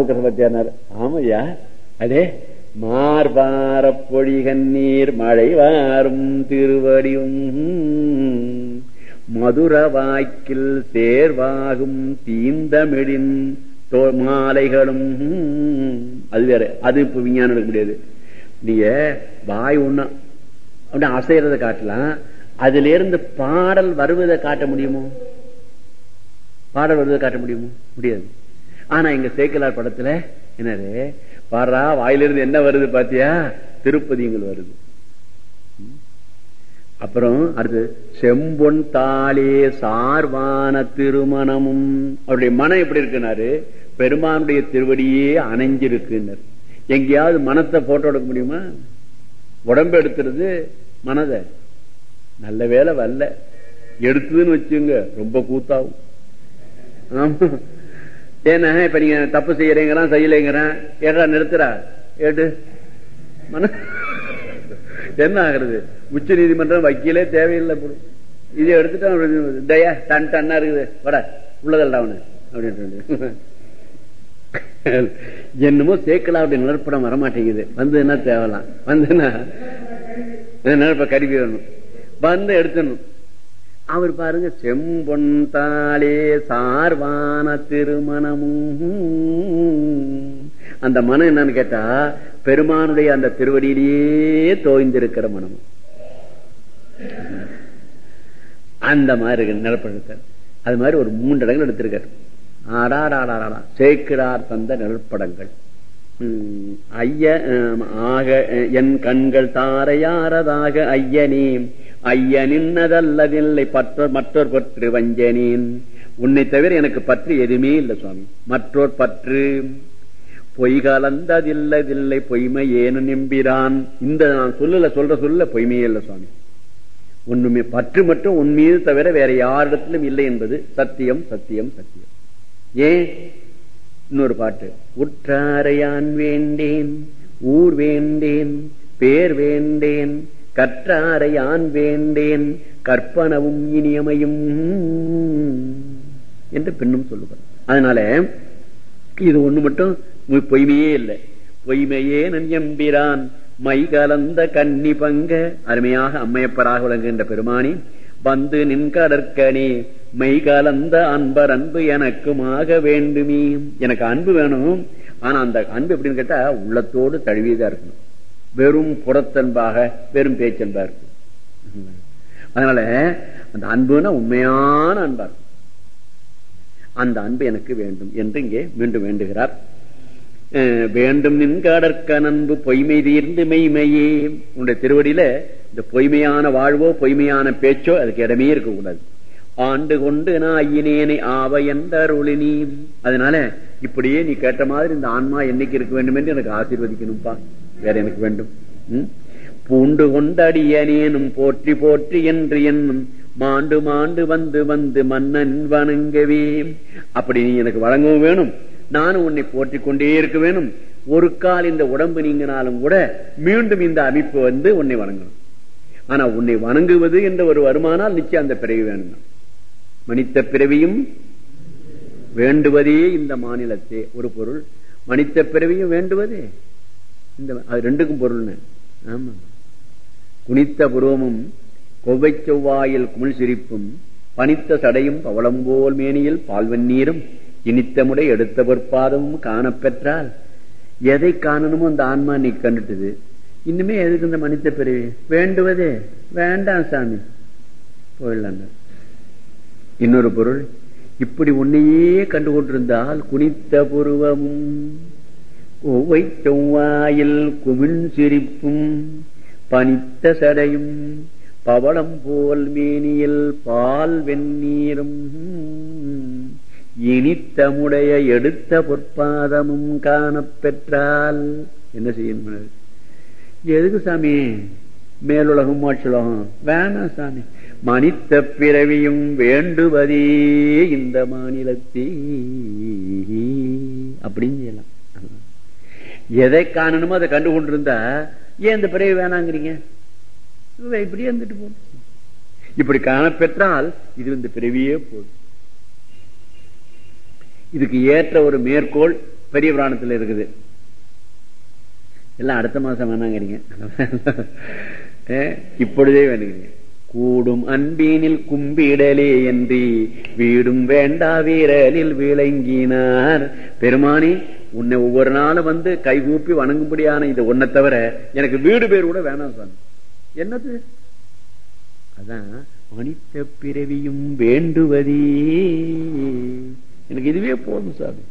நாவுக்கரச பத்தியார் ஆமையா? அடே மார்பார பொழிகண்ணீர் மழை வாரும் திருவடியும். மதுர வாய்க்கில் சேர்வாகும் தீந்தமிழின் மாலைகளும். அது வேற அது இப்ப விஞ்ஞானம் எடுக்க முடியாது. நீங்க வாய் ஒண்ணு அப்படி அசைறத காட்டலாம். அதுல இருந்து பாடல் வருவதை காட்ட முடியுமோ? பாடல் வருவதை காட்ட முடியுமோ? முடியாது. ஆனா எங்க சேக்கலார் படத்துல என்னது? பாரா வாயிலிருந்து என்ன வருது பாத்தியா? திருப்பதிங்கள் வருது. அப்புறம் அடுத்து செம்பொன் தாளே சார்வான திருமணமும். அவருடைய மனம் எப்படி இருக்குனாரு? பெருமானுடைய திருவடியே அணைஞ்சிருக்குன்னாரு. எங்கேயாவது மனத்தை போட்டோ எடுக்க முடியுமா? உடம்பு எடுத்துறது மனதை. நல்ல வேலை வரல. எடுத்ததுன்னு வச்சுங்க ரொம்ப கூத்தாகும். ஆமா. ஏன்னா இப்ப நீங்க தப்பு செய்யறீங்கிறான் செய்யலைங்கிறான். ஏடா நிறுத்துறா? ஏடு. மன. என்ன ஆகுறது? உச்ச நீதிமன்றம் வக்கீலே தேவையில்லை இதை எடுத்துட்டு தயா டன் டன்னா இருக்குது. வட உள்ளதல்ல அவனு. அப்படின்ட்டு என்னமோ சேக்கலாவுடைய நிலப்படம் வரமாட்டேங்குது. வந்து என்ன தேவலாம்? வந்துன்னா நிலப்ப கருவி வேணும். வந்து எடுத்துடணும். அவர் பாருங்க செம்பொன் தாளே சார்வான திருமணமும். அந்த மனம் என்னன்னு கேட்டா பெருமானுடைய அந்த திருவடியிலேயே தோய்ந்திருக்கிற மனம். அந்த மாதிரி இருக்கு அது மாதிரி ஒரு மூன்று இடங்கள் எடுத்திருக்காரு. ஆடாடாடாடா சேக்கிடார் தந்த நிலப்படங்கள் உம், ஐய ஆக என் கண்கள் தாரையாரதாக ஐயனே. ஐயனின்னதல்லதில்லை பற்ற மற்றோர் பற்று வஞ்சனேன். உன்னை தவிர எனக்கு பற்று எதுவுமே இல்லை சுவாமி. மற்றோர் பற்று. பொய் கலந்ததில்லதில்லை பொய்மை ஏனு நிம்பிரான். இந்த நான் சொல்லல சொல்ற சொல்ல பொய்மையே இல்லை சுவாமி. ஒண்ணுமே பற்று மட்டும் உன் மீது தவிர வேற யாரிடத்திலும் இல்லை என்பது சத்தியம் சத்தியம் சத்தியம். ஏன்? இன்னொரு பாட்டு. உற்றாரையான் வேண்டேன் ஊர் வேண்டேன் பேர் வேண்டேன் கற்றாரையான் வேண்டேன் கற்பனவும் இனியமையும் என்று பின்னும் சொல்லுவார். அதனால இது ஒண்ணு மட்டும் பொய்மையே இல்லை. பொய்மையே நஞ்சம்பிரான் மை கலந்த கன்னி பங்க அருமையாக அம்மையப்பராக விளங்குகின்ற பெருமானி வந்து நின் கடற்கனே மெய் கலந்த அன்பர் அன்பு எனக்குமாக வேண்டுமே. எனக்கு அன்பு வேணும் ஆனா அந்த அன்பு எப்படின்னு கேட்டா உள்ளத்தோடு தழுவியதா இருக்கணும். வெறும் புறத்தன்பாக வெறும் பேச்சன்பா இருக்கு அதனால அந்த அன்புனா உண்மையான அன்பா இருக்கும். அந்த அன்பு எனக்கு வேண்டும் என்று இங்கே மீண்டும் வேண்டுகிறார். வேண்டும் நின்காடற்க அன்பு பொய்மை தீர்ந்து மெய்மையே. உன்னுடைய திருவடியில இந்த பொய்மையான வாழ்வோ பொய்மையான பேச்சோ அதுக்கு இடமே இருக்கக்கூடாது. ஆண்டு கொண்டு நான் நாயினேனை ஆவ எந்த அருளினி அதனால இப்படியே நீ கேட்ட மாதிரி இந்த ஆன்மா என்னைக்கு இருக்க வேண்டும் என்று எனக்கு ஆசீர்வதிக்கணும்பா. வேற எனக்கு வேண்டும். பூண்டு கொண்டடியனேனும் போற்றி போற்றி என்று என்னும் மாண்டு மாண்டு வந்து வந்து மன்னன் வணங்கவே. அப்படி நீ எனக்கு வழங்கவும் வேணும். நானும் உன்னை போற்றி கொண்டே இருக்க வேணும். ஒரு கால் இந்த உடம்பு நீங்கினாலும் கூட மீண்டும் இந்த அமைப்பு வந்து உன்னை வணங்கணும். ஆனா உன்னை வணங்குவது என்ற ஒரு வருமானால் நிச்சயம் அந்த பிறவி வேணும். மனித பிறவியும் வேண்டுவதே இந்த மாநிலத்தே. ஒரு பொருள். மனித பிறவியும் வேண்டுவதே. இந்த அது ரெண்டுக்கும் பொருள்னு. ஆமா. குனித்த புருவமும் கொவ்வை செவ்வாயில் குமிழ் சிரிப்பும் பனித்த சடையும் பவளம்போல் மேனியில் பால்வன்னீரும் இனித்தமுடை எடுத்த பொற்பாதமும் காணப்பெற்றால் எதை காணணுமோ அந்த ஆன்மா நீ கண்டுட்டுது. இன்னுமே எதுக்கு இந்த மனித பிரிவு வேண்டுவதே. வேண்டாம் சாமி. போயிடலாங்க இன்னொரு பொருள் இப்படி உன்னையே கண்டு கொண்டிருந்தால் குனித்த புருவமும் ஒவ்வை செவ்வாயில் குமிழ் சிரிப்பும் பனித்த சடையும் பவளம் போல் மேனியில் பால் வெந்நீரும். இனித்தமுடைய எடுத்த பொற்பாதமும் காணப்பெற்றால் என்ன செய்யணும் எதுக்கு சாமி? மேலுலகம் மோட்சலகம் வேணாம் சாமி. மனித பிறவியும் வேண்டுவதே இந்த மாநிலத்தே. அப்படின்னு சொல்லலாம் எதை காணணுமோ அதை கண்டு கொண்டிருந்தா ஏன் இந்த பிறவி வேணாங்கிறீங்க? இப்படியே இருந்துட்டு போகும் இப்படி காணப்பெற்றால் இது இந்த பிறவியே போதும் இதுக்கு ஏற்ற ஒரு மேற்கோள் பெரிய புராணத்தில் இருக்குது. எல்லாம் அடுத்த மாசம் வேணாங்கிறீங்க. இப்பொழுதே வேணுங்கிறீங்க கூடும் அன்பீனில் கும்பிடலே என்று வீடும் வேண்டா வீரலில் விளங்கினார். பெருமானி உன்னை ஒவ்வொரு நாளும் வந்து கைகூப்பி வணங்கும்படியான இது ஒன்னை தவிர எனக்கு வீடு பேர் கூட வேணாம் சாமி. என்னது? அதான் மனித பிறவியும் வேண்டுவதே. எனக்கு இதுவே போதும் சாமி.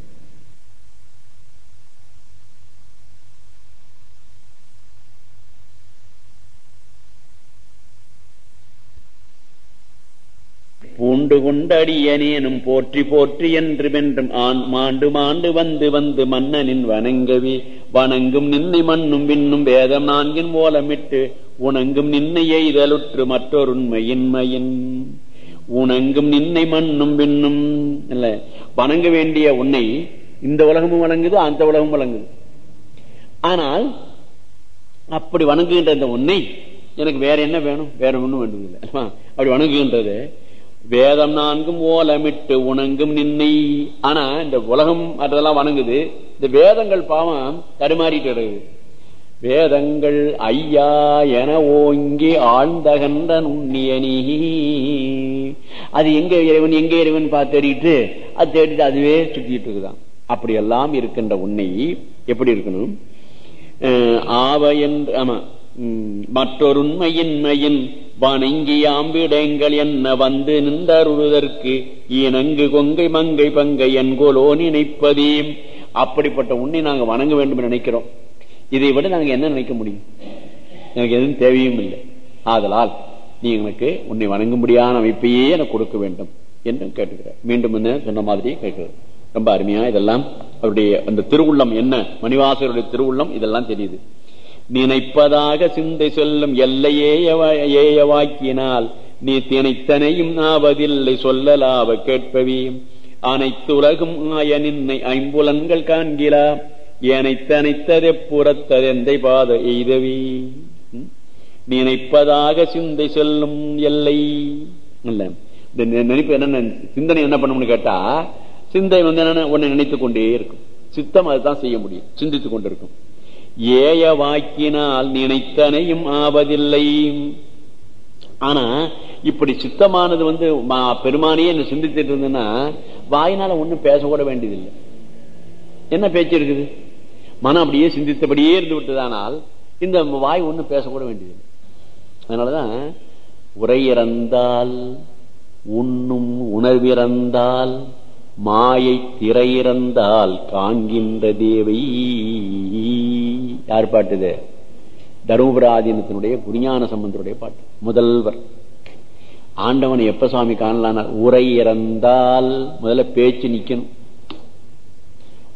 உண்டு கொண்டடியனேனும் போற்றி போற்றி என்று வென்றும் ஆண் மாண்டு மாண்டு வந்து வந்து மன்னனின் வணங்கவே. வணங்கும் நின்னை மண்ணும் விண்ணும் வேதம் நான்கின் ஓலமிட்டு உணங்கும் நின்னை எய்தலுற்று மற்றொருண்மையின்மையின் உணங்கும் நின்னை மண்ணும் விண்ணும் இல்ல வணங்க வேண்டிய உன்னை இந்த உலகமும் வணங்குது அந்த உலகமும் வழங்குது ஆனால் அப்படி வணங்குகின்ற இந்த உன்னை எனக்கு வேற என்ன வேணும்? வேற ஒண்ணும் வேண்டுவதில்லை அப்படி வணங்குகின்றது வேதம் நான்கும் ஓலமிட்டு உணங்கும் நின்னை. ஆனா இந்த உலகம் அதெல்லாம் வணங்குது. இந்த வேதங்கள் பாவம் தடுமாறிட்டு வேதங்கள் ஐயா என ஓங்கி ஆழ்ந்தகன்ற நுண்ணியனி அது எங்க இறைவன் எங்க இறைவன் பார்த்து தேடிட்டு அது தேடிட்டு அதுவே சுத்திட்டு இருக்குதான் அப்படியெல்லாம் இருக்கின்ற உன்னை எப்படி இருக்கணும்? ஆவ என்று ஆமா உம், மற்றொருண்மையின்மையின் வணங்கியாம்பிடங்கள் என்ன வந்து நின்றருவதற்கு இணங்கு கொங்கை மங்கை பங்கை என்கோலோ நினைப்பதே அப்படிப்பட்ட உன்னை நாங்க வணங்க வேண்டும் என்று நினைக்கிறோம். இதை விட நாங்க என்ன நினைக்க முடியும்? எனக்கு எதுவும் தேவையும் இல்லை. ஆதலால் நீ எனக்கு உன்னை வணங்கும்படியான அமைப்பையே எனக்கு கொடுக்க வேண்டும் என்று கேட்டுக்கிறேன். மீண்டும் என்ன சொன்ன மாதிரியே கேட்கிறது ரொம்ப அருமையா இதெல்லாம் அவருடைய அந்த திருவுள்ளம் என்ன? மணிவாசருடைய திருவுள்ளம் இதெல்லாம் தெரியுது. நினைப்பதாக சிந்தை சொல்லும் எல்லையே ஏயவாக்கினால் நீ திணைத்தனையும் ஆவதில்லை சொல்லலாவ கேட்பவே. அனைத்துலகும் ஆய நின்னை ஐம்புலன்கள் காண்கிறா ஏனைத்தனைத்ததெ புறத்ததெந்தை பாத எய்தவி. நினைப்பதாக சிந்தை செல்லும் எல்லை. இல்ல. இந்த நினைப்பு என்ன சிந்தனை என்ன பண்ணும்னு கேட்டா சிந்தை வந்து என்னென்ன உன்னை நினைத்துக் கொண்டே இருக்கும். சித்தம் அதுதான் செய்ய முடியும். சிந்தித்துக் கொண்டிருக்கும். ஏய வாக்கினால் நினைத்தனையும் ஆவதில்லை. ஆனா இப்படி சித்தமானது வந்து மா- என்ன சிந்தித்துட்டு இருந்ததுன்னா வாயினால ஒண்ணும் பேசக்கூட வேண்டியதில்லை. என்ன பேச்சு இருக்குது? மனம் அப்படியே சிந்தித்தபடியே இருந்து விட்டதானால் இந்த வாய் ஒண்ணும் பேசக்கூட வேண்டியதில்லை. அதனாலதான் உரையிறந்தால் உண்ணும் உணர்விறந்தால் மாயை திரையிறந்தால் காண்கின்ற தேவை. யார் பாட்டுது? தருமபுராதீனத்தினுடைய குருஞான சம்பந்தருடைய பாட்டு. முதல்வர். ஆண்டவன் எப்ப சுவாமி காணலானார்? உரை இறந்தால் முதல்ல பேச்சு நிக்கணும்.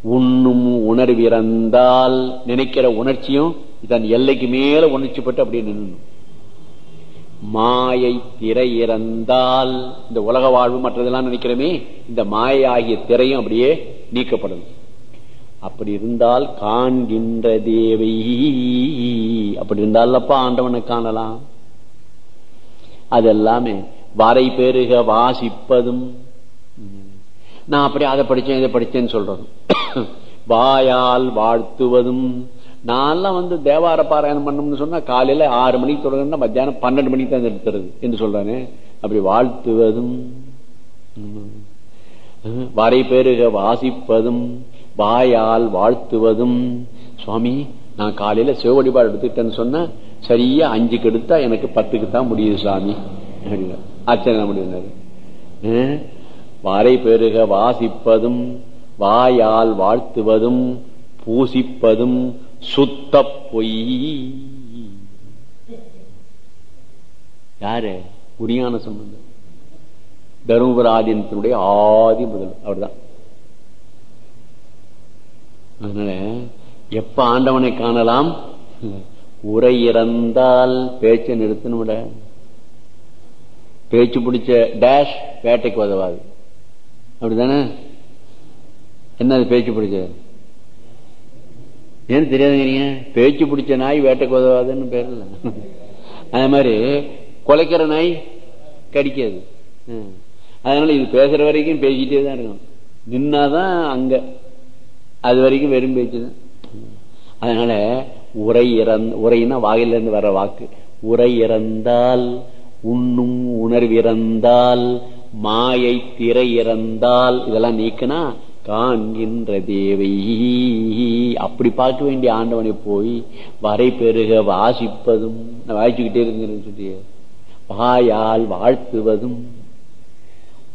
உண்ணும் உணர்விறந்தால் நினைக்கிற உணர்ச்சியும் தன் எல்லைக்கு மேல உணர்ச்சிப்பட்டு அப்படியே நின்று மாயை திரை இறந்தால் இந்த உலக வாழ்வு மற்றதெல்லாம் நினைக்கிறோமே இந்த மாயை ஆகிய திரையும் அப்படியே நீக்கப்படணும் அப்படி இருந்தால் காண்கின்ற தேவை. அப்படி இருந்தாலப்பா ஆண்டவனை காணலாம். அது எல்லாமே வரை பெருக வாசிப்பதும். நான் அப்படி அதை படிச்சேன் இதை படித்தேன்னு சொல்றதும். வாயால் வாழ்த்துவதும். நான்லாம் வந்து தேவார பாராயணம் பண்ணும்னு சொன்னா காலையில ஆறு மணிக்கு தொடங்கினா மத்தியானம் பன்னெண்டு மணிக்கு தான் நிறுத்துறது என்று சொல்றானே. அப்படி வாழ்த்துவதும். வரை பெருக வாசிப்பதும். வாயால் வாழ்த்துவதும். சுவாமி நான் காலையில சிவ வழிபாடு எடுத்துக்கிட்டேன்னு சொன்னா சரியா அஞ்சுக்கு எடுத்தா எனக்கு பத்துக்கு தான் முடியுது சாமி ஆச்சரியம் முடியுது வரை பெருக வாசிப்பதும் வாயால் வாழ்த்துவதும் பூசிப்பதும் சுத்த பொய். யாரு? குரியான சம்பந்தம் தருமபுராதீனத்தினுடைய ஆதி முதல் அவர்தான். அதனால எப்ப ஆண்டவனை காணலாம்? உரை இறந்தால் பேச்சை நிறுத்தணும்ட பேச்சு பிடிச்ச டேஷ் வேட்டைக்கு உதவாது. அப்படிதானே என்னது பேச்சு பிடிச்சது ஏன்னு தெரியாதுங்கிறீங்க? பேச்சு பிடிச்ச நாய் வேட்டைக்கு உதவாதுன்னு பேர் இல்ல. அதே மாதிரி குலைக்கிற நாய் கடிக்காது. அதனால இது பேசுற வரைக்கும் பேசிட்டே தான் இருக்கணும். நின்னாதான் அங்க அது வரைக்கும் வெறும் பேச்சு தான். அதனால உரை இறந் உரைன்னா வாயிலிருந்து வர வாக்கு. உரை இறந்தால் உண்ணும் உணர்விறந்தால் மாயை திரை இறந்தால் இதெல்லாம் நீக்கினா காண்கின்ற தேவை. அப்படி பார்க்க வேண்டிய ஆண்டவனை போய் வரை பெருக வாசிப்பதும் நான் வாசிச்சுக்கிட்டே இருக்கிறேன்னு சொல்லி வாயால் வாழ்த்துவதும்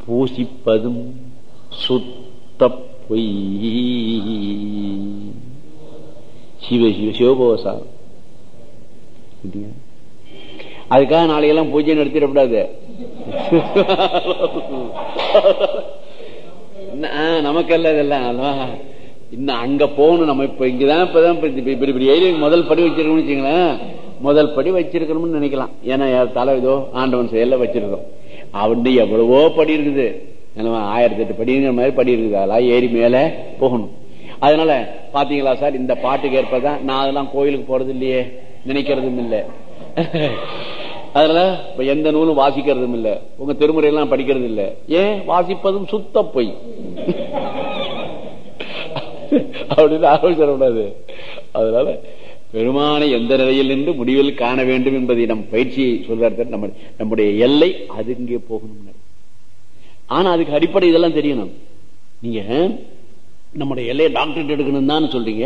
பூசிப்பதும் சுத்த பொய். சிவ சிவ சிவபோசாரம் அதுக்காக நாளைக்கெல்லாம் பூஜை நடத்திடக்கூடாது. நமக்கல்ல இதெல்லாம் இன்னும் அங்க போகணும் நம்ம இப்ப இங்கதான் இப்பதான் இப்படி இப்படி ஏறி முதல் படி வச்சிருக்கோம்னு வச்சுங்களேன் முதல் படி வச்சிருக்கணும்னு நினைக்கலாம். ஏன்னா தலை இதோ ஆண்டவன் செயல வச்சிருக்கோம். அவன் எவ்வளவோ படி இருக்குது. ஆயிரத்தி எட்டு படிங்கிற மாதிரி படி இருக்குது அதெல்லாம் ஏறி மேலே போகணும். அதனால பாத்தீங்களா சார் இந்த பாட்டுக்கு ஏற்பதான் நான் அதெல்லாம் கோயிலுக்கு போறது இல்லையே. நினைக்கிறதும் இல்லை. அதனால இப்ப எந்த நூலும் வாசிக்கிறதும் இல்ல. உங்க திருமுறையெல்லாம் படிக்கிறது இல்ல. ஏன்? வாசிப்பதும் சுத்த பொய். அப்படின்னு ஆலோசனை அதனால பெருமானை எந்த நிலையில் நின்று முடிவில் காண வேண்டும் என்பதை நம் பயிற்சியை சொல்றாரு நம்ம நம்முடைய எல்லை அது இங்கே போகணும் ஆனா அதுக்கு அடிப்படை இதெல்லாம் தெரியணும். நீங்க நம்முடைய எல்லையை டாக்டரேட் எடுக்கணும் தான் சொல்றீங்க.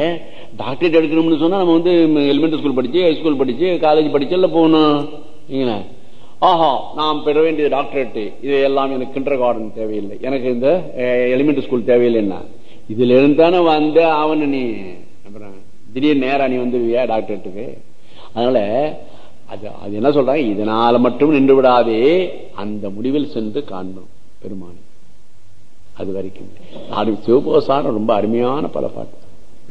டாக்டரேட் எடுக்கணும்னு சொன்னா நம்ம வந்து எலிமெண்டரி ஸ்கூல் படிச்சு ஹைஸ்கூல் படிச்சு காலேஜ் படிச்சு எல்லாம் போகணும். ஆஹா நாம் பெற வேண்டிய டாக்டரேட் இது எல்லாம் எனக்கு கிண்டர் கார்டன் தேவையில்லை. எனக்கு இந்த எலிமெண்டரி ஸ்கூல் தேவையில்லைன்னா இதுல இருந்தானே வந்து அவன் நீ அப்புறம் திடீர் நேரம் நீ வந்து டாக்டரேட்டுக்கு அதனால அது அது என்ன சொல்றாங்க? இதனால மட்டும் நின்று விடாதே. அந்த முடிவில் சென்று காண்போம். பெருமான். அது வரைக்கும். சிவபோசாரம் ரொம்ப அருமையான பல பாட்டு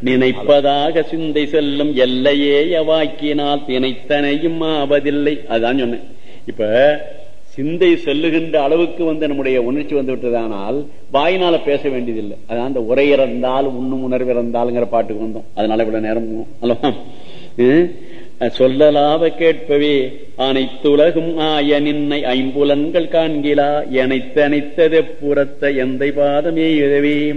நினைப்பதாக சிந்தை செல்லும் எல்லையே வாக்கினால் தினைத்தனையும் ஆவதில்லை. அதுதான் சொன்னேன். இப்ப சிந்தை செல்லுகின்ற அளவுக்கு வந்து நம்முடைய உணர்ச்சி வந்து விட்டதானால் வாயினால பேச வேண்டியதில்லை. அதான் அந்த உரை இறந்தால் உண்ணும் உணர்வு இறந்தாலுங்கிற பாட்டுக்கு வந்தோம். அதனால இவ்வளவு நேரம் அல்லவா சொல்லலாவ கேட்பவே அனைத்துலகும் ஆய நின்னை ஐம்புலன்கள் காண்கிலா எனைத்து அனைத்தது புறத்த எந்தை பாதமே எழுவே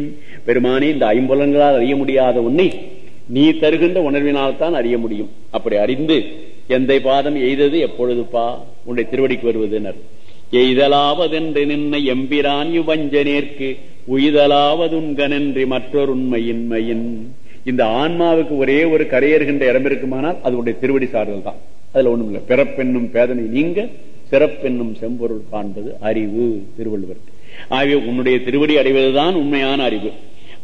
பெருமானே இந்த ஐம்புலன்களால் அறிய முடியாத உன்னை நீ தருகின்ற உணர்வினால்தான் அறிய முடியும். அப்படி அறிந்து எந்தை பாதம் எய்தது எப்பொழுதுப்பா? உன்னுடைய திருவடிக்கு வருவதுனர். எய்தலாவதென்று நின்னை எம்பிரான் இவ்வஞ்சனேற்கு உய்தலாவதுன்கனென்று மற்றொரு உண்மையின்மையின் இந்த ஆன்மாவுக்கு ஒரே ஒரு கரையேறுகின்ற இடம் இருக்குமானால் அது உடைய திருவடி சார்தல் தான். அதுல ஒண்ணும் இல்லை. பிறப்பென்னும் பேதனை நீங்க சிறப்பென்னும் செம்பொருள் காண்பது அறிவு திருவள்ளுவர். ஆகவே உன்னுடைய திருவடி அடைவதுதான் உண்மையான அறிவு.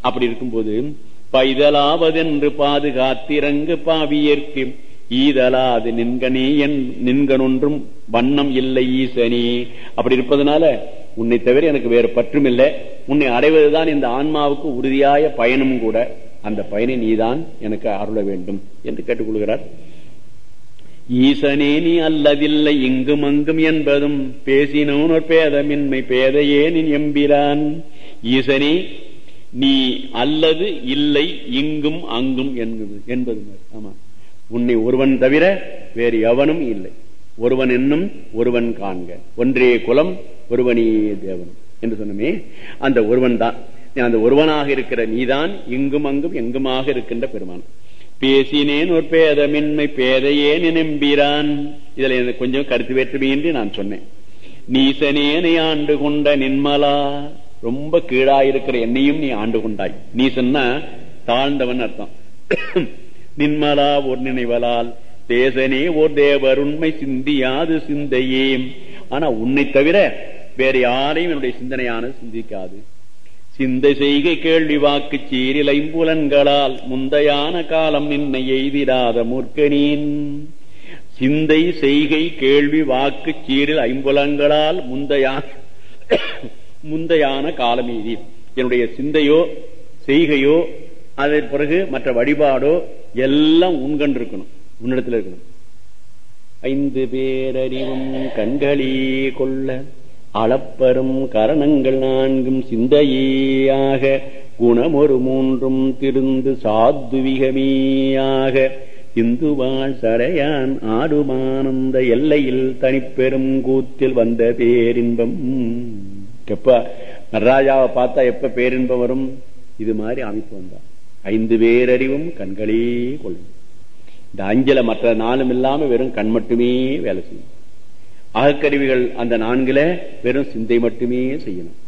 அப்படி இருக்கும்போது பைதலாவதென்று பாதுகாத்திறங்கு பாவியர்க்கு ஈதலாது நின்கனே என் நின்கனொன்றும் வண்ணம் இல்லை ஈசனே. அப்படி இருப்பதனால உன்னை தவிர எனக்கு வேறு பற்றும் இல்லை உன்னை அடைவதுதான் இந்த ஆன்மாவுக்கு உறுதியாய பயனும் கூட. அந்த பயனை நீதான் எனக்கு அருள வேண்டும் என்று கேட்டுக்கொள்கிறார். ஈசனே நீ அல்லதில்லை இங்கும் அங்கும் என்பதும் பேசினோன் ஒரு பேதமின்மை பேதையே நீ எம்பிரான். ஈசனே நீ அல்லது இல்லை இங்கும் அங்கும் என்பது என்பது ஆமா உன்னை ஒருவன் தவிர வேறு எவனும் இல்லை. ஒருவன் என்னும் ஒருவன் காண்க. ஒன்றே குலம் ஒருவனே தேவன் என்று சொன்னமே அந்த ஒருவன் தான். அந்த ஒருவனாக இருக்கிற நீதான் இங்கும் அங்கும் எங்குமாக இருக்கின்ற பெருமான். பேசினேன் ஒரு பேதமின்மை பேதையே நினைம்பிரான். இதுல எனக்கு கொஞ்சம் கருத்து வேற்றுமையின்றி நான் சொன்னேன். நீசனேனை ஆண்டு கொண்ட நின்மலா. ரொம்ப கீழா இருக்கிற என்னையும் நீ ஆண்டு கொண்டாய். நீசன்னா தாழ்ந்தவன் அர்த்தம். நின்மலா ஒரு நினைவலால் தேசனே ஓர் தேவர் உண்மை சிந்தியாது சிந்தையே. ஆனா உன்னை தவிர வேற யாரையும் என்னுடைய சிந்தனையானது சிந்திக்காது. சிந்தை செய்கை கேள்வி வாக்கு சீரில் ஐம்புலன்களால் முந்தையான காலம் நின்னை எய்திடாத முற்கனின் சிந்தை செய்கை கேள்வி வாக்கு சீரில் ஐம்புலன்களால் முந்தையான முந்தையான காலம் எய்தி. என்னுடைய சிந்தையோ செய்கையோ அதன் பிறகு மற்ற வழிபாடோ எல்லாம் உண்கண்டு இருக்கணும். உன்னிடத்தில் இருக்கணும். ஐந்து பேரறிவும் கண்களே கொள்ள. அளப்பரும் கரணங்கள் நான்கும் சிந்தையாக குணமொரு மூன்றும் திருந்து சாத்துவிகமேயாக இந்துவாழ் சரையான் ஆடுமானந்த எல்லையில் தனிப்பெரும் கூத்தில் வந்த பேரின்பம். எப்ப நடராஜாவை பார்த்தா எப்ப பேரின்பம் வரும்? இது மாதிரி அமைப்பு வந்தான் ஐந்து பேரறிவும் கண்களே கொள்ளும். இந்த அஞ்சல மற்ற நாளும் இல்லாம வெறும் கண் மட்டுமே வேலை செய்யும். அகக்கருவிகள் அந்த நான்குல வெறும் சிந்தை மட்டுமே செய்யணும்.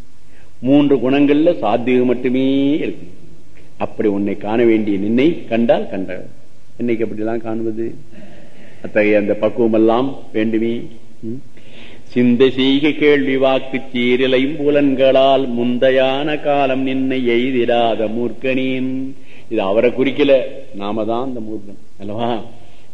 மூன்று குணங்கள்ல சாத்தியம் மட்டுமே இருக்கு. அப்படி உன்னை காண வேண்டிய நின்னை கண்டால் கண்ட என்னைக்கு அப்படிலாம் காணுவது? அத்தகைய அந்த பக்குவம் எல்லாம் வேண்டுமே. சிந்த சிந்தை செய்க கேள்வி வாக்கு சீரலையும் புலன்களால் முந்தையான காலம் நின்னை எய்திடாத மூர்க்கனின். இது அவரை குறிக்கல. நாம தான் அந்த மூர்க்கன். அல்லவா?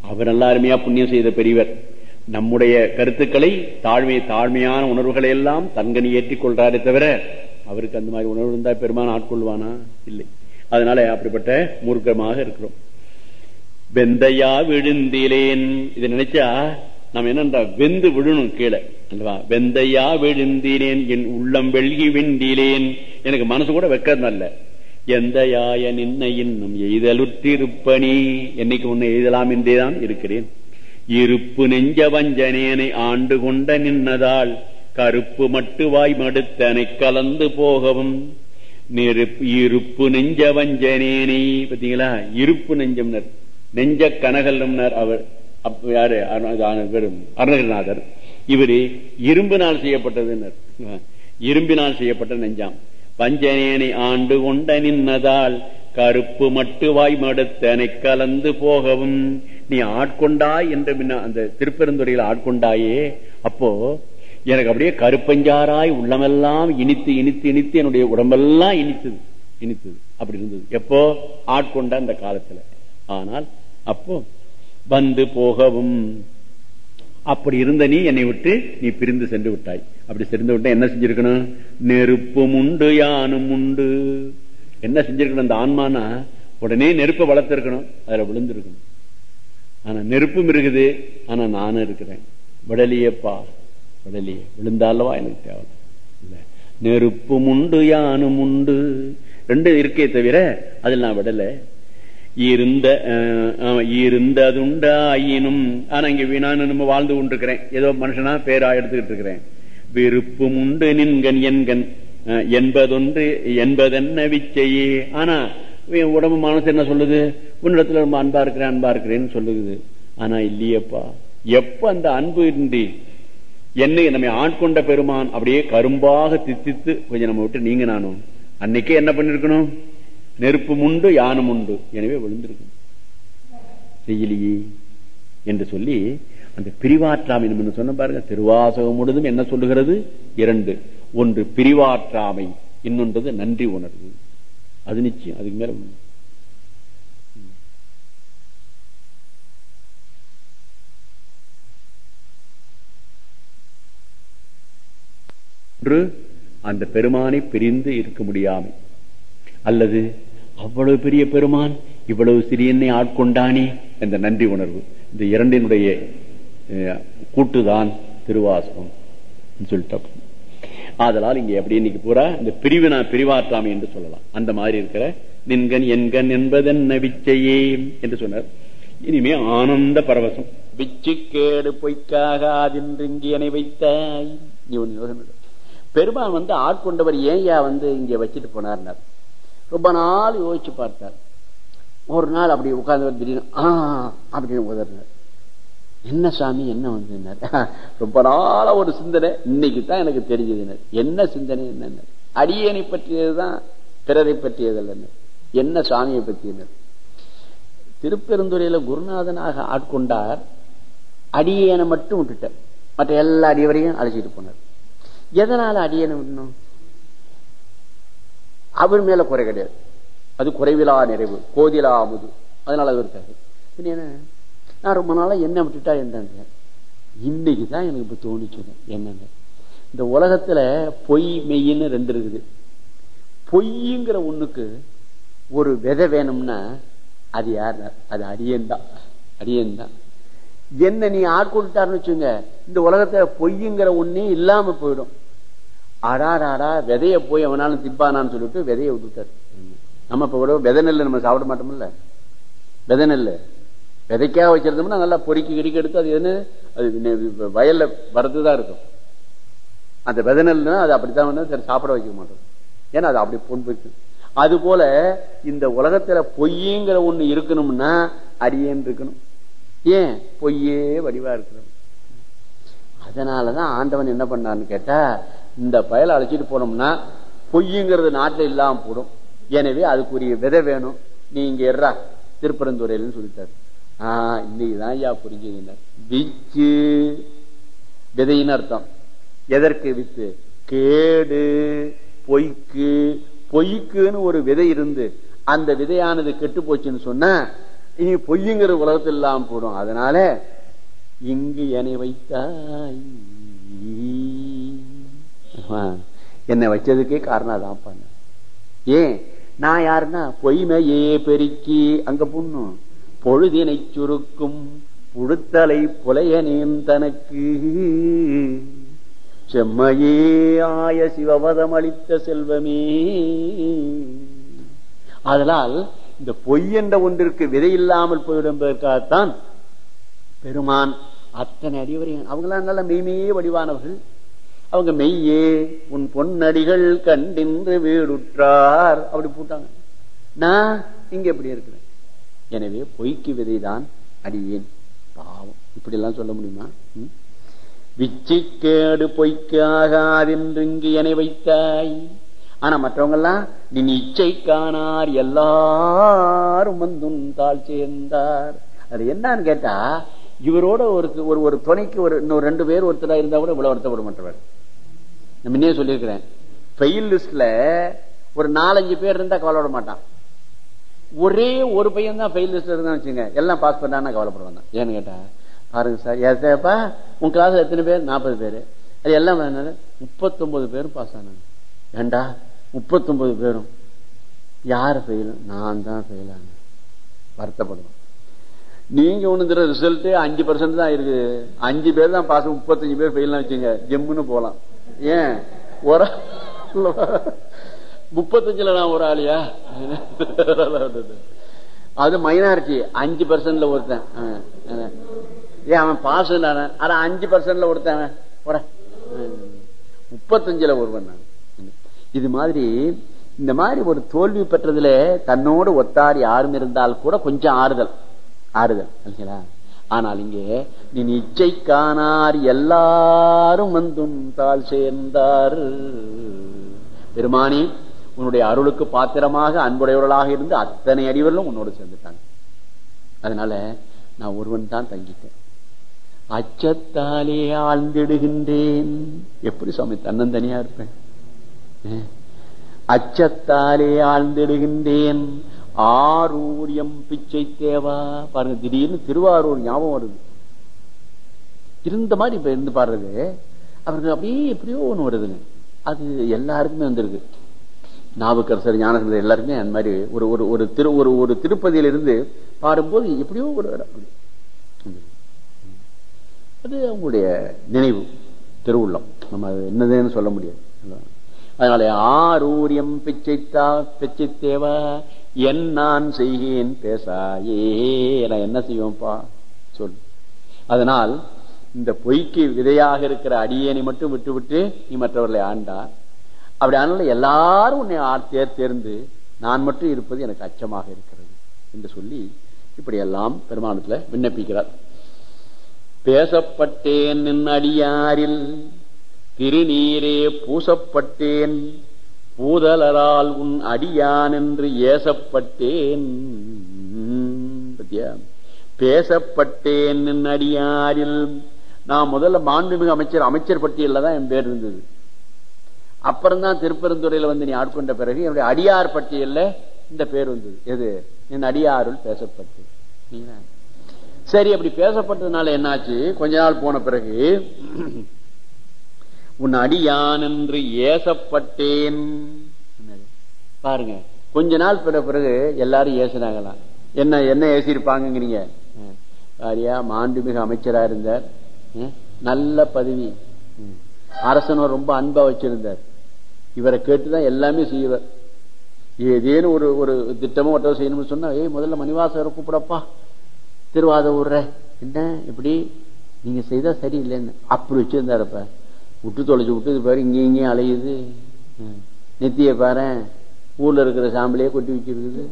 அவர் எல்லாருமையா புண்ணியம் செய்த பெரியவர். நம்முடைய கருத்துக்களை தாழ்மை தாழ்மையான உணர்வுகளை எல்லாம் தன்கனி ஏற்றிக் கொள்றாரே தவிர அவருக்கு அந்த மாதிரி உணர்வு இருந்தா பெருமான ஆட்கொள்வானா? இல்லை. அதனால அப்படிப்பட்ட மூர்க்கமாக இருக்கிறோம். வெந்தையா விழுந்திலேன். இதை நினைச்சா நம்ம என்னன்றா வெந்து விழுணும் கீழே அல்லவா? வெந்தையா விழுந்திலேன் என் உள்ளம் வெள்கி விண்டிலேன். எனக்கு மனசு கூட வைக்கிறதுனல்ல எந்த யாய நின்ன இன்னும் எய்தலுற்றிருப்பணி என்னைக்கு உன்னை எய்தலாம் என்றேதான் இருக்கிறேன். இருப்பு நெஞ்ச வஞ்சனேனை ஆண்டு கொண்ட நின்னதால் கருப்பு மட்டு வாய் மடுத்தனை கலந்து போகவும். நெருப்பு இருப்பு நெஞ்ச வஞ்சனேனை பாத்தீங்களா இருப்பு நெஞ்சம்னர். நெஞ்ச கனகல்னர் அவர். யாரு? அருணகிரிநாதர். இவரு இரும்பினால் செய்யப்பட்டதுனர் இரும்பினால் செய்யப்பட்ட நெஞ்சாம். பஞ்சனேனை ஆண்டு கொண்ட நின்னதால் கருப்பு மட்டு வாய் மடுத்தனை கலந்து போகவும். நீ ஆட்கொண்டாய் என்று முன்ன அந்த திருப்பெருந்துறையில் ஆட்கொண்டாயே அப்போ எனக்கு அப்படியே கருப்பஞ்சாராய் உள்ளமெல்லாம் இனித்து இனித்து இனித்து என்னுடைய உடம்பெல்லாம் இனித்தது இனித்தது. அப்படி இருந்தது. எப்போ? ஆட்கொண்ட அந்த காலத்துல. ஆனால் அப்போ வந்து போகவும். அப்படி இருந்த நீ என்னை விட்டு நீ பிரிந்து சென்று விட்டாய். அப்படி சென்று விட்ட என்ன செஞ்சிருக்கணும்? நெருப்பும் உண்டு யானும் உண்டு. என்ன செஞ்சிருக்கணும் அந்த ஆன்மானா? உடனே நெருப்பை வளர்த்திருக்கணும். அதுல விழுந்திருக்கணும். ஆனா நெருப்பும் இருக்குது ஆனா நானும் இருக்கிறேன். விடலியப்பா விடலியே. விழுந்தாலவா எனக்கு தேவை இல்ல. நெருப்பும் உண்டு யானும் உண்டு. ரெண்டு இருக்கே தவிர அதில் நான் விடல. இருந்த இருந்ததுண்டாயினும் ஆனா இங்க வீணான்னு நம்ம வாழ்ந்து கொண்டிருக்கிறேன். ஏதோ மனுஷனா பேரா எடுத்துக்கிட்டு இருக்கிறேன். விருப்பும் உண்டு நின்கன் என்கண் என்பதொன்று என்பதென்ன விச்சையே. ஆனா உடம்பு மனசு என்ன சொல்லுது? உன்னிடத்துல ரொம்ப அன்பா இருக்கிறேன் அன்பா இருக்கிறேன்னு சொல்லுது ஆனா இல்லையப்பா. எப்ப அந்த அன்பு இன்றி என்னை நம்மை ஆட்கொண்ட பெருமான் அப்படியே கரும்பாக தித்தித்து கொஞ்சம் நம்ம விட்டு நீங்க நானும் அன்னைக்கே என்ன பண்ணிருக்கணும்? நெருப்பு உண்டு யானும் உண்டு எனவே விழுந்திருக்கும் செய்யலையே. என்று சொல்லி அந்த பிரிவாற்றாமை நம்ம சொன்ன பாருங்க? திருவாசகம் முழுதும் என்ன சொல்லுகிறது? இரண்டு. ஒன்று பிரிவாற்றாமை இன்னொன்றது நன்றி உணர்வு. அது நிச்சயம் அதுக்கு மேல ஒன்று அந்த பெருமானை பிரிந்து இருக்க முடியாமை. அல்லது அவ்வளவு பெரிய பெருமான் இவ்வளவு சிறியனை ஆட்கொண்டானே என்ற நன்றி உணர்வு. இந்த இரண்டினுடைய கூட்டுதான் திருவாசகம். சொல்லிட்டோம். ஆதலால் இங்க எப்படி இன்னைக்கு பூரா இந்த பிரிவு நான் பிரிவாற்றாமை என்று சொல்லலாம். அந்த மாதிரி இருக்கிற நின்கன் என்கண் என்பதென்ன விச்சையே? என்று சொன்னார். இனிமே ஆனந்த பரவசம். விச்சு கேடு பொய்க்காக அதின்றிங்கியனை வைத்தாய். நீ யோசனை பெருமான் வந்து ஆட்கொண்டவர் ஏன்யா வந்து இங்க வச்சுட்டு போனார்னார். ரொம்ப நாள் யோசிச்சு பார்த்தார். ஒரு நாள் அப்படி உட்கார்ந்து திடீர்னு ஆ அப்படின்னு உதறினார். என்ன சாமி என்ன வந்து ரொம்ப நாள ஒரு சிந்தனை இன்னைக்கு தான் எனக்கு தெரிஞ்சது என்ன சிந்தனை என்ன அடியனை பற்றியதுதான் பிறரை பற்றியதல்ல என்ன சாமியை பற்றியினர் திருப்பெருந்துறையில குருநாதனாக ஆட்கொண்டார். அடியேனை மட்டும் விட்டுட்டார். மற்ற எல்லா அடியவரையும் அழைச்சிட்டு போனார். எதனால அடியனை விடணும்? அவர் மேல குறை கிடையாது. அது குறைவிலா நிறைவு கோதிலா அமுது. அதனால அது இருக்காது என்ன? நான் ரொம்ப நாளாக என்ன விட்டுட்டா என்னங்க இன்னைக்கு தான் எனக்கு இப்போ தோணிச்சது என்னங்க இந்த உலகத்தில் பொய் மெய்ன்னு ரெண்டு இருக்குது. பொய்ங்கிற ஒன்றுக்கு ஒரு விதை வேணும்னா அது யார்? அது அடியன்தான். தான் தான் என்ன நீ ஆட்கொண்டுட்டாருன்னு வச்சுங்க இந்த உலகத்துல பொய்யுங்கிற ஒன்னே இல்லாம போயிடும். அடாடாடா விதைய போய் அவனாலும் திப்பானான்னு சொல்லிட்டு விதைய விட்டுட்டாரு. நம்ம இப்ப விட விதை நெல் நம்ம சாப்பிட மாட்டோம்ல? விதை நெல் விதைக்காக வச்சிருந்தோம்னா நல்லா பொறுக்கி கிடிக்க எடுத்து அது என்ன? அது வயல்ல வரதுதான் இருக்கும். அந்த விதை நெல்னா அது அப்படித்தான் வந்து சாப்பிட வைக்க மாட்டோம். ஏன்னா அது அப்படி பொன் போயிருக்கு அது போல இந்த உலகத்துல பொய்யுங்கிற ஒண்ணு இருக்கணும்னா அரியன் இருக்கணும். ஏன்? பொய்யே வடிவா இருக்கிறது அதனாலதான் ஆண்டவன் என்ன பண்ணான்னு கேட்டா இந்த பயலை அழைச்சிட்டு போனோம்னா பொய்யுங்கிறது நாட்டில் இல்லாம போடும். எனவே அதுக்குரிய விதை வேணும். நீ இங்க எறா திருப்பரந்துறையிலன்னு சொல்லிட்டாரு. ஆஹ் இன்னைக்குதான் ஐயா புரிஞ்சது விச்சு. விதைன்னு அர்த்தம். எதற்கு வித்து கேடு பொய்க்கு. பொய்க்குன்னு ஒரு விதை இருந்து அந்த விதையானது கெட்டு போச்சுன்னு சொன்ன இனி பொய்யுங்கிற உலகத்தில் இல்லாம போடும். அதனால இங்கு என்னை வைத்தாய். என்னை வச்சதுக்கே காரணம் அதான் பண்ண ஏன்? நான் யாருன்னா பொய்மையே பெருக்கி அங்க புண்ணும். பொழுதினை சுருக்கும் புழுத்தலை புலையனேன் தனக்கு. செம்மையே ஆய சிவபதம் அளித்த செல்வமே. அதனால் இந்த பொய் என்ற ஒன்றிற்கு விதையில்லாமல் போயிடும்பதற்காகத்தான் பெருமான் அத்தனை அடிவரையும் அவங்களாம் நல்ல மெய்மையே வடிவானவர்கள். அவங்க மெய்யே உன் பொன்னடிகள் கண்டின்று வீடுற்றார் அப்படி போட்டாங்க. நான் இங்க எப்படி இருக்கிறேன்? எனவே பொய்க்கு விதைதான் அடியேன். பாவம். இப்படி எல்லாம் சொல்ல முடியுமா? விச்சிக்கேடு பொய்க்கு ஆகாதென்று இங்கு என வைத்தாய். ஆனா மற்றவங்கெல்லாம் நீ இச்சை காணார் எல்லாரும் வந்தும் தாழ் சேர்ந்தார். அது என்னன்னு கேட்டா இவரோட ஒரு ஒரு ஒரு துணைக்கு ஒரு இன்னொரு ரெண்டு பேர் ஒருத்தரா இருந்தா கூட இவ்வளவு வருத்தப்பட மாட்டவர் நான் முன்னே சொல்லியிருக்கிறேன். ஃபெயில் லிஸ்ட்ல ஒரு நாலஞ்சு பேர் இருந்தா கவலைப்பட மாட்டான். ஒரே ஒரு பையன் தான் ஃபெயில் லிஸ்ட்ல இருந்தா வச்சுங்க எல்லாம் பாஸ் பண்ணான்னு கவலைப்படுவாங்க ஏன்னு கேட்டா பாருங்க சார் ஏப்பா உன் கிளாஸ்ல எத்தனை பேர்? நாற்பது பேர். அது எல்லாம் முப்பத்தொன்பது பேரும் பாஸ் ஆனாங்க. ஏண்டா? முப்பத்தொன்பது பேரும். யார் ஃபெயில் நான் தான் ஃபெயில் ஆனேன். வருத்தப்படுவேன். நீங்க ஒண்ணு ரிசல்ட் அஞ்சு பர்சன்ட் தான் இருக்கு அஞ்சு பேர் தான் பாஸ் முப்பத்தஞ்சு பேர் ஃபெயில் வச்சுங்க ஜிம்முன்னு போலாம். ஏன்? ஒரு முப்பத்தஞ்சுல நான் ஒரு ஆளியா? அது மைனாரிட்டி அஞ்சு பர்சன்ட்ல ஒருத்தன். ஏன் அவன் பாஸ் ஆனா அஞ்சு பர்சன்ட்ல ஒருத்தன் முப்பத்தஞ்சுல ஒருவன் நான். இது மாதிரி இந்த மாதிரி ஒரு தோல்வி பெற்றதுல தன்னோடு ஒத்தார் யாரும் இருந்தால் கூட கொஞ்சம் ஆறுதல். ஆறுதல் இல்லைங்களா ஆனால் இங்கே நீ நிச்சை காணார் எல்லாரும் வந்தும் தாழ் சேர்ந்தார். பெருமானி உன்னுடைய அருளுக்கு பாத்திரமாக அன்புடையவர்களாக இருந்து அத்தனை அறிவர்களும் உன்னோடு சேர்ந்துட்டாங்க. அதனால நான் ஒருவன் தான் தங்கிட்டேன். அச்சத்தாலே ஆழ்ந்திடுகின்றேன். எப்படி சுவாமி தன்னந்தனியா இருப்பேன்? அச்சத்தாலே ஆழ்ந்திடுகின்றேன். ஆரூரியம் பிச்சை தேவா. பாருங்க திடீர்னு திருவாரூர் ஞாபகம் வருது. இருந்த மாதிரி இப்ப இருந்து பாடுறது அவருக்கு அப்படியே எப்படியோ ஒண்ணு வருதுங்க. அது எல்லாருக்குமே வந்திருக்கு. நாவுக்கரசர் ஞானசந்தர் எல்லாருக்குமே அந்த மாதிரி ஒரு ஒரு ஒரு திரு ஒரு ஒரு திருப்பதியிலிருந்து பாடும்போது எப்படியோ ஒரு அது அவங்களுடைய நினைவு திருவுள்ளம். நம்ம அது என்னதுன்னு சொல்ல முடியாது. அதனால ஆரூரியம் பிச்சைத்தா பிச்சை தேவா என் நான் செய்கேன் பேசாயே நான் என்ன செய்வோம்ப்பா? சொல். அதனால் இந்த பொய்க்கு விதையாக இருக்கிற அடியேனை மட்டும் விட்டு விட்டு நீ மற்றவர்களை ஆண்டார். அப்படி ஆனால் எல்லாரும் உன்னை தேர்ந்து நான் மட்டும் இருப்பது எனக்கு அச்சமாக இருக்கிறது என்று சொல்லி இப்படி எல்லாம் பெருமானத்துல விண்ணப்பிக்கிறார். பேசப்பட்டேன் நின் அடியாரில் திருநீரே பூசப்பட்டேன் பூதலரால் உன் அடியான் என்று ஏசப்பட்டேன். பேசப்பட்டேன் நின் அடியாரில். நான் முதல்ல மாண்புமிகு அமைச்சர் அமைச்சர் பட்டியலில் தான் என் பேர் இருந்தது. அப்புறம் தான் திருப்பெருந்துறையில வந்து நீ ஆட்கொண்ட பிறகு என்னுடைய அடியார் பட்டியல்ல இந்த பேர் வந்தது. எது? என் அடியாருள் பேசப்பட்டு. சரி அப்படி பேசப்பட்டதுனால என்னாச்சு? கொஞ்ச நாள் போன பிறகு உன் அடியான் என்று ஏசப்பட்டேன் பாருங்க. கொஞ்ச நாள் பிற பிறகு எல்லாரும் ஏசினாங்களாம் என்ன என்ன ஏசிருப்பாங்கிறீங்க பாரியா மாண்புமிகு அமைச்சரா இருந்தார். நல்ல பதவி. அரசனும் ரொம்ப அன்பா வச்சிருந்தார். இவரை கேட்டுதான் எல்லாமே செய்வார். ஏதேனும் ஒரு ஒரு திட்டமோ ஒட்டோ செய்யணும்னு சொன்னா ஏய் முதல்ல மணிவாசகரை கூப்பிடப்பா. திருவாத ஊர்ற என்ன? இப்படி நீங்க செய்தா சரியில்லைன்னு. அப்படி வச்சிருந்தாருப்ப விட்டு தொலைச்சு விட்டு இது பாரு இங்கே இங்கேயும் அலையுது. நெத்திய பாரு. ஊர்ல இருக்கிற சாம்பிளையே கொட்டி வச்சிருக்குது.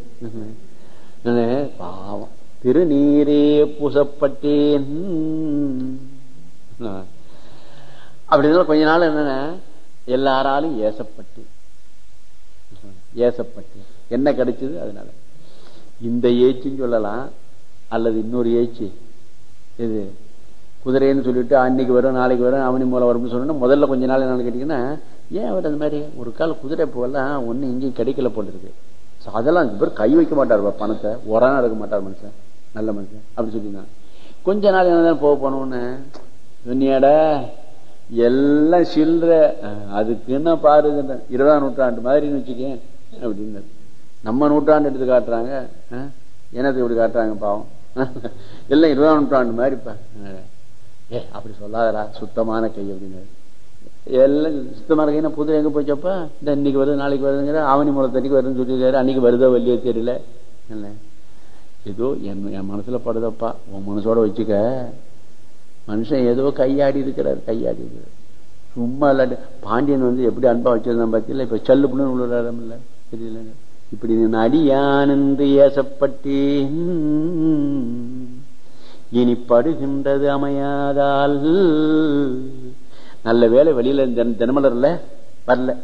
பாவம். திருநீரே பூசப்பட்டேன். அப்படி இருந்தாலும் கொஞ்ச நாள் என்னன்னா எல்லாராலும் ஏசப்பட்டு. ஏசப்பட்டு. என்ன கிடைச்சது? அதனால. இந்த ஏச்சுன்னு சொல்லலாம். அல்லது இன்னொரு ஏச்சு. இது குதிரைன்னு சொல்லிட்டு அன்னைக்கு வரும் நாளைக்கு வரும் அவனி மூலம் வரும்னு சொல்லணும் முதல்ல கொஞ்ச நாள் என்னன்னு கேட்டீங்கன்னா ஏன் அவர் அந்த மாதிரி? ஒரு கால குதிரை போகலாம் ஒன்னும் இங்கேயும் கிடைக்கல போல இருக்கு. அதெல்லாம் பேர் கை வைக்க மாட்டார் பணத்தை. உரம் எடுக்க மாட்டார் மனுஷன். நல்ல மனுஷன். அப்படி சொல்லியிருந்தான் கொஞ்ச நாள் என்ன போக போனோன்னு சொன்னியாடா எல்லாம் சில்ற அதுக்குன்னு பாருங்க இருபதாம் நூற்றாண்டு மாதிரின்னு வச்சுக்கேன் அப்படின்னு. நம்ம நூற்றாண்டு எடுத்து காட்டுறாங்க என்னத்தை இப்படி காட்டுறாங்க பாவம்? எல்லாம் இருபதாம் நூற்றாண்டு மாதிரிப்பா. ஏ அப்படி சொல்லாதடா சுத்தமான கை அப்படின்னு. எல்லாம் சுத்தமான கைனா புது எங்க போச்சப்பா இந்த இன்னைக்கு வருது நாளைக்கு வருதுங்கிற ஆவணி மூலத்தன்னைக்கு வருதுன்னு சொல்லியிருக்காரு அன்னைக்கு வருதோ வெளியே தெரியல. இல்லை ஏதோ என் என் மனசுல படுதப்பா உன் மனசோட வச்சுக்க. மனுஷன் ஏதோ கையாடி இருக்கிறார் கையாடி இருக்கிறார். சும்மா இல்லாட்டி பாண்டியன் வந்து எப்படி அன்பா வச்சிருந்தான் பார்த்தீங்களா இப்ப சல்லு புண்ணு உள்ளாரம் இல்ல தெரியல இப்படி அடியானந்து ஏசப்பட்டேன். இனி படுகின்றது அமையாதால். நல்ல வேலை வெளியில தினமலர்ல வரல.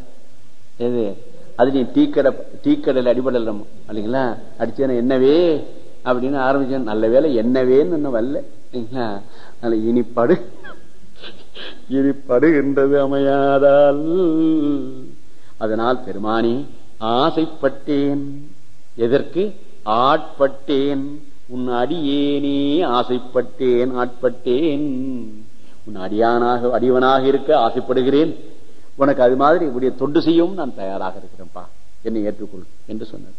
எது? அது நீ டீக்கடை டீக்கடையில் அடிபடல இல்லைங்களா? அடிச்சேன்னா என்னவே? அப்படின்னு ஆரம்பிச்சேன். நல்ல வேலை என்னவேன்னு இன்னும் வரல. அதனால இனிப்படு. இனிப்படுகின்றது அமையாதால். அதனால் பெருமானி ஆசைப்பட்டேன். எதற்கு? ஆட்பட்டேன். உன் அடியேனே ஆசைப்பட்டேன் ஆட்பட்டேன். உன் அடியானாக அடியவனாக இருக்க ஆசைப்படுகிறேன். உனக்கு அது மாதிரி உடைய தொண்டு செய்யவும் நான் தயாராக இருக்கிறேன்ப்பா. என்னை ஏற்றுக்கொள் என்று சொன்னது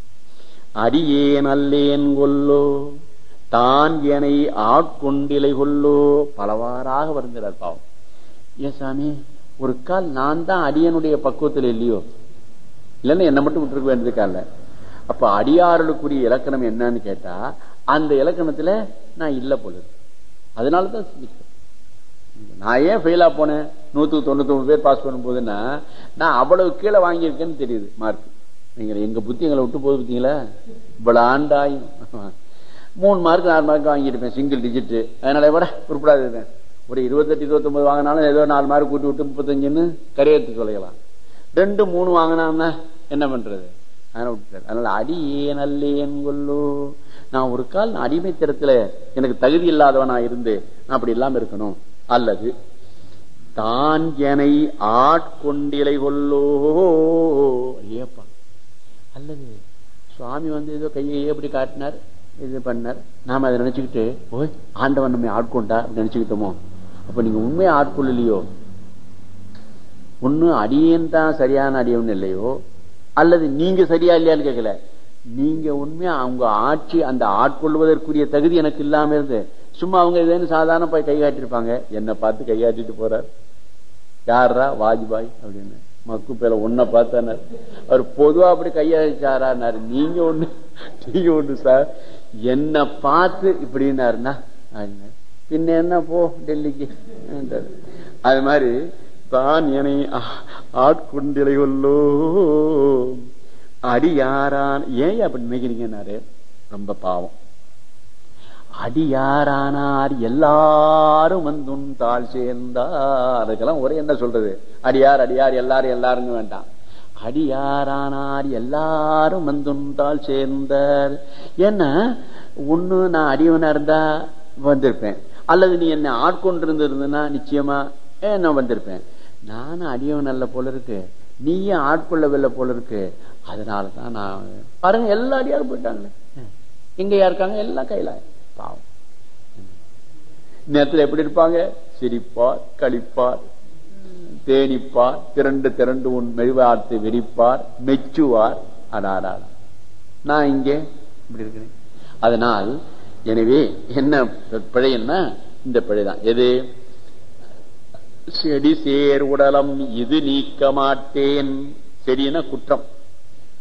அடியேன் அல்லேன் கொல்லோ. தான் என ஆட்கொண்டிலை கொள்ளோ. பலவாறாக வருகிறார் பாவம். ஏன் சாமி ஒரு கால் நான் தான் அடியனுடைய பக்குவத்தில் இல்லையோ? இல்லைன்னா என்னை மட்டும் விட்டுருக்க வேண்டியதுக்கால அப்ப அடியாரலுக்குரிய இலக்கணம் என்னன்னு கேட்டா அந்த இலக்கணத்துல நான் இல்ல போல அதனாலதான் சிந்திக்கிறேன். நான் ஏன் ஃபெயிலா போனேன்? நூத்துக்கு தொண்ணூத்தி பேர் பாஸ் பண்ணும் போதுன்னா நான் அவ்வளவு கீழே வாங்கியிருக்கேன்னு தெரியுது மார்க் நீங்க எங்க புத்தி எங்களை விட்டு போகுது பார்த்தீங்களா? இவ்வளவு ஆண்டாயும். மூணு மார்க் நாலு மார்க் வாங்கியிருப்பேன் சிங்கிள் டிஜிட்டு அதனால விட உருப்படாது ஒரு இருபத்தெட்டு இருபத்தொன்பது வாங்கினாலும் ஏதோ நாலு மார்க் கூட்டி விட்டு முப்பத்தஞ்சுன்னு கரையத்து சொல்லலாம். ரெண்டு மூணு வாங்கினான்னா என்ன பண்றது? அதனால விட்டுட்டார் அதனால அடியேன் அல்லேன் கொல்லோ? நான் ஒரு கால் நான் எனக்கு தகுதி இல்லாதவனா இருந்து நான் அப்படி இல்லாம இருக்கணும். அல்லது தான் என ஆட்கொண்டிலை கொல்லோ. ஏப்பா அல்லது சுவாமி வந்து ஏதோ கையை எப்படி காட்டினார்? இது பண்ணார். நாம அதை நினைச்சுக்கிட்டு ஓய் ஆண்டவன் நம்மை ஆட்கொண்டா? நினைச்சுக்கிட்டோமோ? அப்ப நீங்க உண்மையா ஆட்கொள்ளலையோ? ஒண்ணு அடியன் தான் சரியான அடியவன் இல்லையோ? அல்லது நீங்க சரியா இல்லையான்னு கேட்கல. நீங்க உண்மையா அவங்க ஆட்சி அந்த ஆட்கொள்வதற்குரிய தகுதி எனக்கு இல்லாம இருந்து சும்மா அவங்க ஏதேன்னு சாதாரண போய் கைகாட்டிருப்பாங்க என்ன பார்த்து கையாட்டிட்டு போறார். யாரா வாஜ்பாய் அப்படின்னு. மக்கு பேல ஒன்ன பார்த்தானார். அவர் பொதுவா அப்படி கையடிச்சாரான்னாரு நீங்க ஒண்ணு நீங்க ஒண்ணு சார். என்ன பார்த்து இப்படின்னாருன்னா பின்ன என்ன போ டெல்லிக்கு. அது மாதிரி தான் என்னை ஆ- ஆட்கொண்டிலை கொல்லோ அடியாரான் ஏன் அப்படி நினைக்கிறீங்கன்னாரு? ரொம்ப பாவம். அடியாரானார் எல்லாரும் வந்தும் தாழ் சேர்ந்தார். அதுக்கெல்லாம் ஒரே என்ன சொல்றது? அடியார் அடியார் எல்லாரும் எல்லாருங்க வேண்டாம். அடியாரானார் எல்லாரும் வந்துண்டால் சேர்ந்தார். என்ன? ஒண்ணு நான் அடியவனா இருந்தா வந்திருப்பேன். அல்லது நீ என்ன ஆட்கொண்டு இருந்திருந்தனா நிச்சயமா? ஏ, நான் வந்திருப்பேன். நானும் அடியவன் அல்ல போல இருக்கு. நீயே ஆட்கொள்ளவில்லை போல இருக்கு. அதனாலதான் நான் பாருங்க எல்லா அடியாரும் போயிட்டாங்களே. எங்கயா இருக்காங்க? எல்லாம் கையில. பாவம். நேரத்தில் எப்படி இருப்பாங்க? சிரிப்பார் கழிப்பார் தேனிப்பார் திரண்டு திரண்டு உன் மெழுவார்த்து விரிப்பார் மெச்சுவார் அடாடா நான் இங்கே இப்படி இருக்கிறேன். அதனால் எனவே என்ன பிழைன்னா இந்த பிழைதான் எது? செடி சேர் உடலம் இது நீக்க மாட்டேன். செடினா குற்றம்.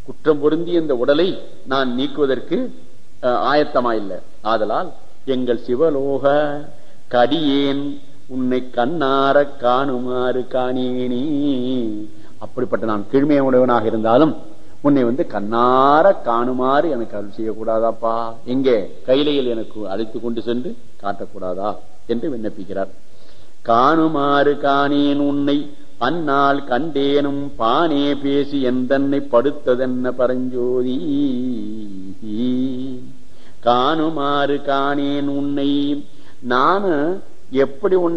குற்றம் பொருந்திய இந்த உடலை நான் நீக்குவதற்கு அஹ், ஆயத்தமா இல்லை ஆதலால் எங்கள் சிவலோக கடியேன். உன்னை கண்ணார காணுமாறு காணீனி. அப்படிப்பட்ட நான் கீழ்மையுடையவனாக இருந்தாலும் உன்னை வந்து கண்ணார காணுமாறு எனக்கு அருள் செய்யக்கூடாதாப்பா. எங்கே? கைலையில் எனக்கு அழைத்து கொண்டு சென்று காட்டக்கூடாதா? என்று விண்ணப்பிக்கிறார். காணுமாறு காணேன் உன்னை அன்னால் கண்டேனும் பானே பேசி எந்தன்னை படுத்ததென்ன பரஞ்சோதி. காணுமாறு காணேன் உன்னை நானு எப்படி உன்